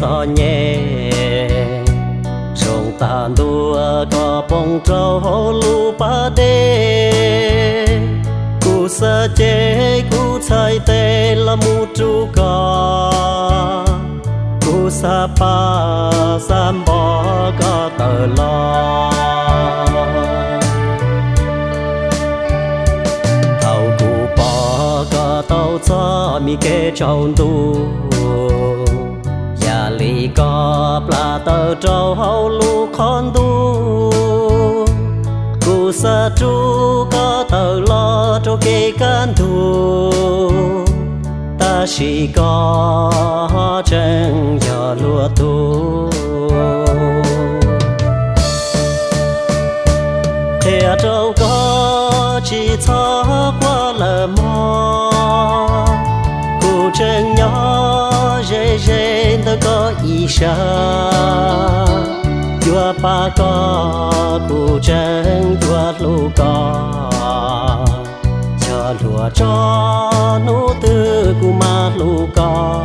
cho nhẹ trong ta đua có bóng trâu hô ba đê. Cú sa chê cú chạy tê là mu tru ca cú sa pa sam bỏ có tờ lo tao cú bỏ có tàu cho mi kê trong tu lì có pla tờ trâu hậu lu con tu. Cú sa tru có, tờ, lo cho kê can tu ta chỉ có chân cho lúa, tu. Thế trâu, có chỉ cho đâu có ba có cụ chân chùa lu có. Chờ lúa cho nô tư cụ ma lu có.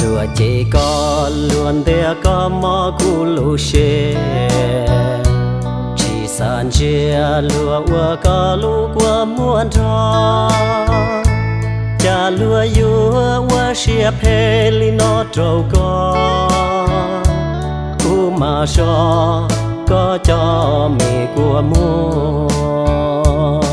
Lúa chỉ có luôn để có mò cụ lũ xe chỉ san chia lúa qua có lũ qua muôn trò cha lúa yu ua xia phê li nó trâu con, cụ mà cho có cho mẹ của mua.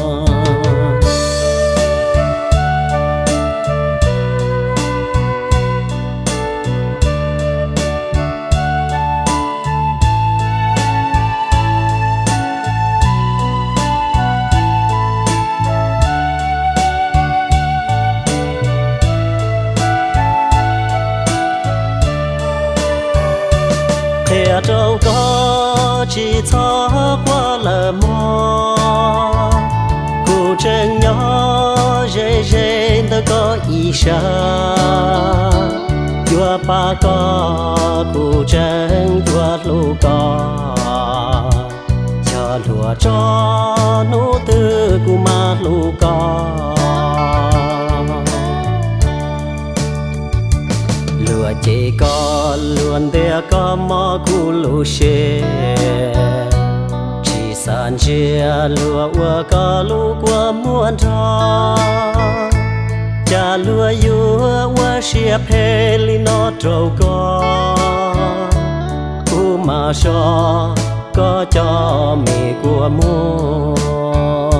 Thế trâu có chỉ cho qua là mò. Cụ trên nhỏ dễ dễ ta có ý xa chùa ba có, cụ trên chùa lũ có chờ lùa cho lúa chỉ có luôn để có mò cụ lúa xe chỉ san chia lúa ua có lúa qua muôn trò. Cha lúa yu ua xe phê li nó trâu có cú mà cho có cho mẹ của mua.